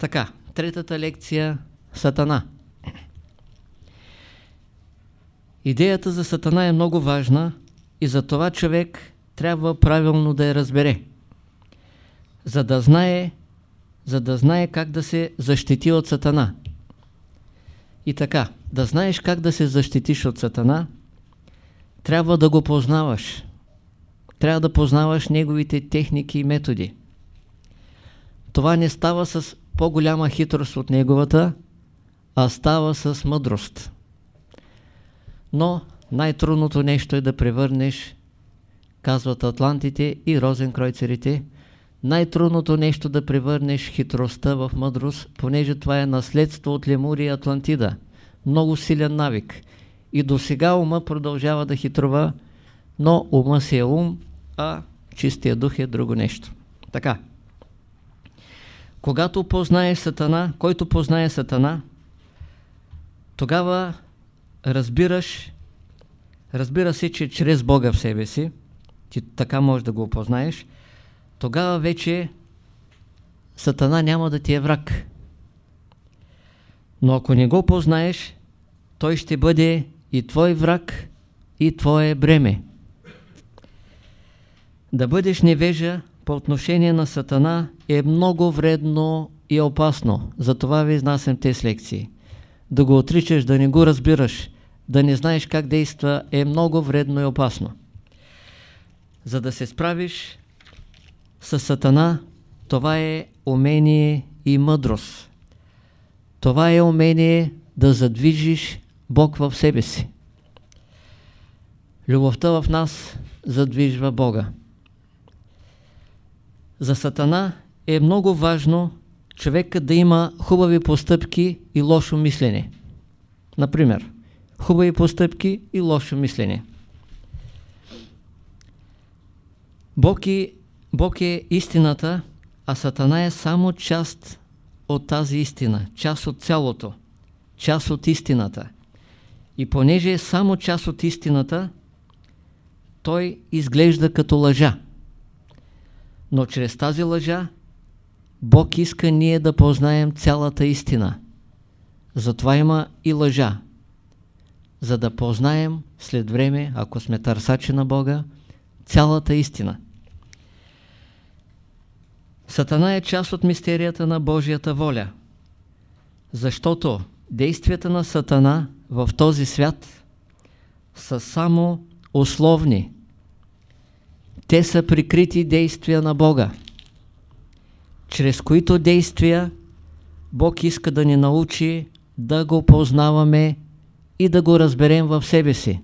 Така, третата лекция – Сатана. Идеята за Сатана е много важна и за това човек трябва правилно да я разбере. За да знае, за да знае как да се защити от Сатана. И така, да знаеш как да се защитиш от Сатана, трябва да го познаваш. Трябва да познаваш неговите техники и методи. Това не става с по-голяма хитрост от неговата, а става с мъдрост. Но най-трудното нещо е да превърнеш, казват атлантите и розенкройцерите, най-трудното нещо да превърнеш хитростта в мъдрост, понеже това е наследство от Лемури и Атлантида. Много силен навик. И до сега ума продължава да хитрова, но ума си е ум, а чистия дух е друго нещо. Така. Когато познаеш Сатана, който познае Сатана, тогава разбираш, разбира се, че чрез Бога в себе си, ти така можеш да го опознаеш, тогава вече Сатана няма да ти е враг. Но ако не го познаеш, той ще бъде и твой враг, и твое бреме. Да бъдеш невежа по отношение на Сатана е много вредно и опасно. Затова ви изнасям тези лекции. Да го отричаш, да не го разбираш, да не знаеш как действа е много вредно и опасно. За да се справиш с Сатана, това е умение и мъдрост. Това е умение да задвижиш Бог в себе си. Любовта в нас задвижва Бога. За Сатана е много важно човека да има хубави постъпки и лошо мислене. Например, хубави постъпки и лошо мислене. Бог, и, Бог е истината, а Сатана е само част от тази истина, част от цялото, част от истината. И понеже е само част от истината, той изглежда като лъжа. Но чрез тази лъжа Бог иска ние да познаем цялата истина. Затова има и лъжа. За да познаем след време, ако сме търсачи на Бога, цялата истина. Сатана е част от мистерията на Божията воля. Защото действията на Сатана в този свят са само условни. Те са прикрити действия на Бога, чрез които действия Бог иска да ни научи да го познаваме и да го разберем в себе си.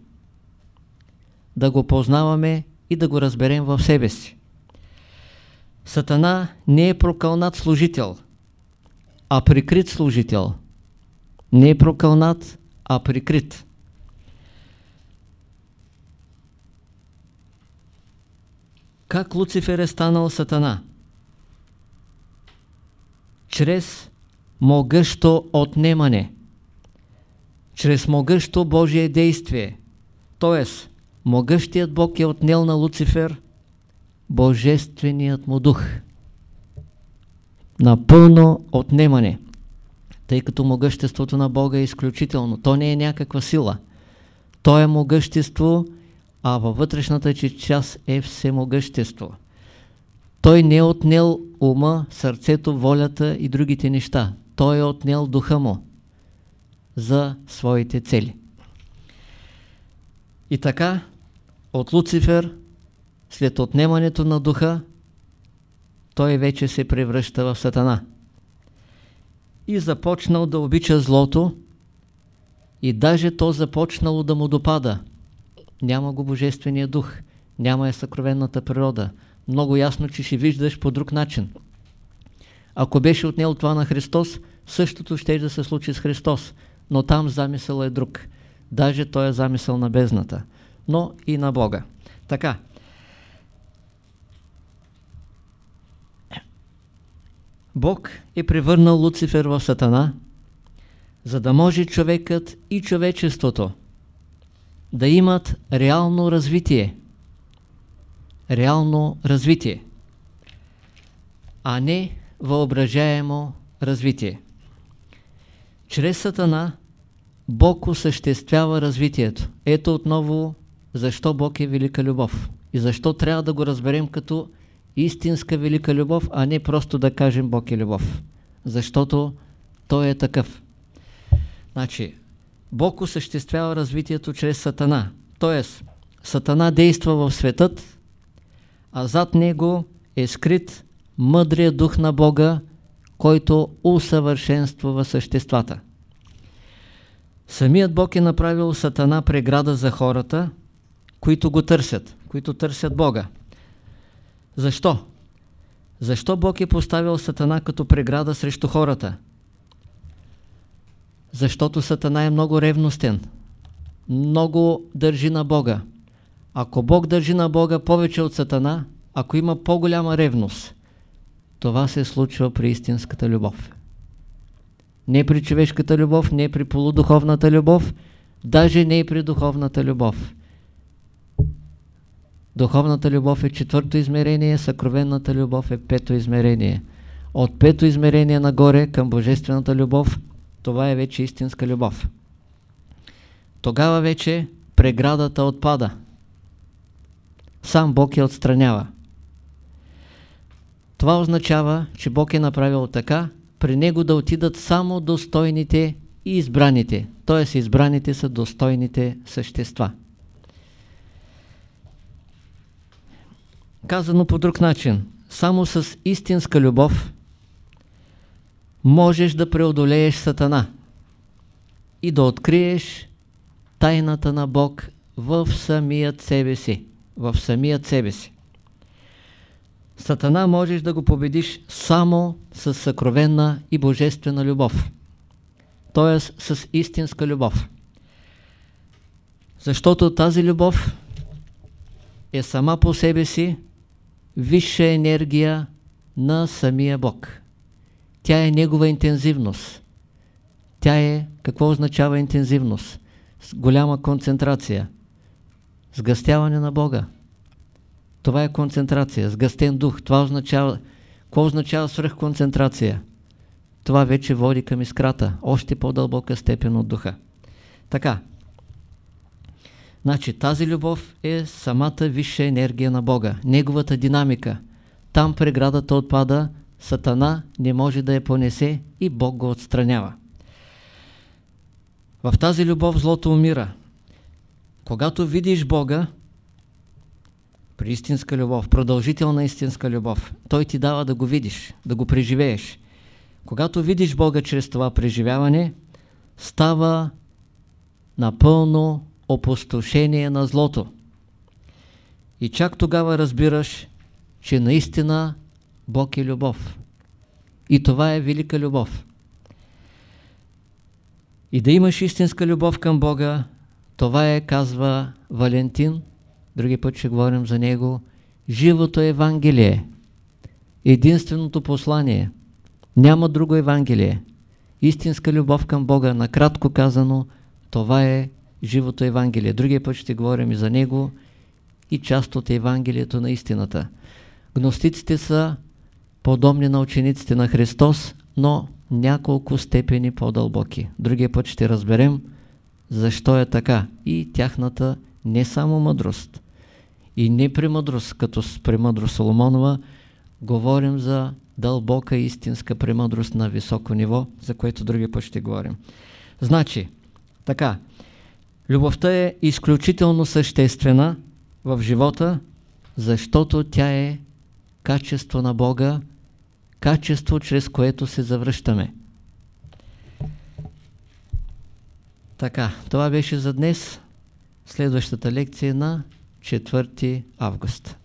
Да го познаваме и да го разберем в себе си. Сатана не е прокълнат служител, а прикрит служител. Не е прокълнат, а прикрит. Как Луцифер е станал Сатана? Чрез могъщо отнемане. Чрез могъщо Божие действие. Тоест, могъщият Бог е отнел на Луцифер Божественият му дух. Напълно отнемане. Тъй като могъществото на Бога е изключително. То не е някаква сила. То е могъщество, а във вътрешната част е всемогъщество. Той не е отнел ума, сърцето, волята и другите неща. Той е отнел духа му за своите цели. И така, от Луцифер, след отнемането на духа, той вече се превръща в сатана. И започнал да обича злото, и даже то започнало да му допада – няма го Божествения дух, няма е съкровенната природа. Много ясно, че ще виждаш по друг начин. Ако беше отнел това на Христос, същото ще да се случи с Христос, но там замисъл е друг. Даже той е замисъл на бездната, но и на Бога. Така. Бог е превърнал Луцифер в Сатана, за да може човекът и човечеството да имат реално развитие. Реално развитие. А не въображаемо развитие. Чрез Сатана Бог осъществява развитието. Ето отново защо Бог е велика любов и защо трябва да го разберем като истинска велика любов, а не просто да кажем Бог е любов. Защото Той е такъв. Значи, Бог осъществява развитието чрез Сатана. Тоест, Сатана действа в светът, а зад него е скрит мъдрия дух на Бога, който усъвършенствува съществата. Самият Бог е направил Сатана преграда за хората, които го търсят, които търсят Бога. Защо? Защо Бог е поставил Сатана като преграда срещу хората? Защото Сатана е много ревностен, много държи на Бога. Ако Бог държи на Бога повече от Сатана, ако има по-голяма ревност, това се случва при истинската любов. Не при човешката любов, не при полудуховната любов, даже не и при духовната любов. Духовната любов е четвърто измерение, съкровенната любов е пето измерение. От пето измерение нагоре към божествената любов, това е вече истинска любов. Тогава вече преградата отпада. Сам Бог я отстранява. Това означава, че Бог е направил така, при Него да отидат само достойните и избраните. Т.е. избраните са достойните същества. Казано по друг начин, само с истинска любов можеш да преодолееш Сатана и да откриеш тайната на Бог в самият себе си. В самият себе си. Сатана можеш да го победиш само с съкровенна и божествена любов. Т.е. с истинска любов. Защото тази любов е сама по себе си висша енергия на самия Бог. Тя е негова интензивност. Тя е, какво означава интензивност? С голяма концентрация. Сгъстяване на Бога. Това е концентрация, сгъстен дух. Това означава, какво означава свръхконцентрация? Това вече води към искрата, още по-дълбока степен от духа. Така. Значи тази любов е самата висша енергия на Бога, неговата динамика. Там преградата отпада, Сатана не може да я понесе и Бог го отстранява. В тази любов злото умира. Когато видиш Бога, при истинска любов, продължителна истинска любов, Той ти дава да го видиш, да го преживееш. Когато видиш Бога чрез това преживяване, става напълно опустошение на злото. И чак тогава разбираш, че наистина Бог е любов. И това е велика любов. И да имаш истинска любов към Бога, това е, казва Валентин, други път ще говорим за него, живото Евангелие, единственото послание. Няма друго Евангелие. Истинска любов към Бога, накратко казано, това е живото Евангелие. Другия път ще говорим и за него и част от Евангелието на истината. Гностиците са подобни на учениците на Христос, но няколко степени по-дълбоки. Другия път ще разберем защо е така и тяхната не само мъдрост, и не премъдрост, като с премъдрост Соломонова, говорим за дълбока истинска премъдрост на високо ниво, за което други път ще говорим. Значи, така, любовта е изключително съществена в живота, защото тя е качество на Бога, качество, чрез което се завръщаме. Така, това беше за днес. Следващата лекция е на 4 август.